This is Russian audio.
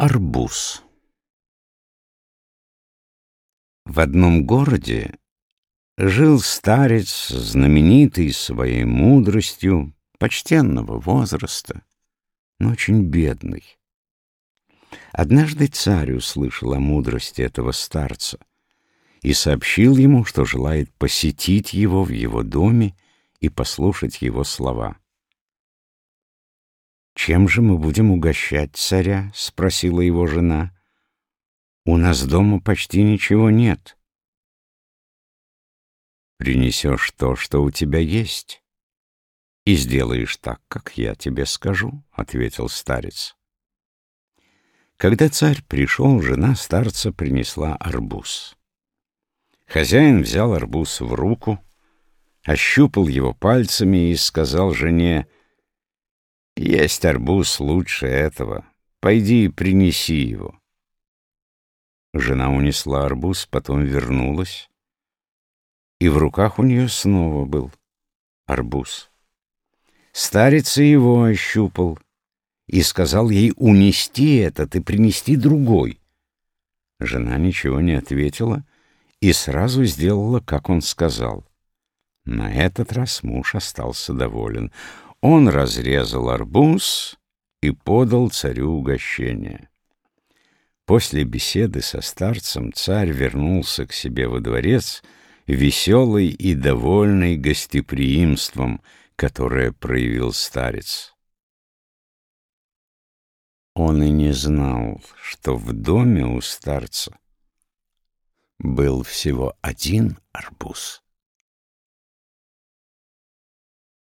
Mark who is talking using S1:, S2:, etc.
S1: Арбуз В одном городе жил старец, знаменитый своей мудростью, почтенного возраста, но очень бедный. Однажды царь услышал о мудрости этого старца и сообщил ему, что желает посетить его в его доме и послушать его слова. «Чем же мы будем угощать царя?» — спросила его жена. «У нас дома почти ничего нет». «Принесешь то, что у тебя есть, и сделаешь так, как я тебе скажу», — ответил старец. Когда царь пришел, жена старца принесла арбуз. Хозяин взял арбуз в руку, ощупал его пальцами и сказал жене — есть арбуз лучше этого. Пойди и принеси его. Жена унесла арбуз, потом вернулась, и в руках у нее снова был арбуз. Старец его ощупал и сказал ей унести этот и принести другой. Жена ничего не ответила и сразу сделала, как он сказал. На этот раз муж остался доволен. Он разрезал арбуз и подал царю угощение. После беседы со старцем царь вернулся к себе во дворец, веселый и довольный гостеприимством, которое проявил старец. Он и не знал, что в доме у старца был всего один арбуз.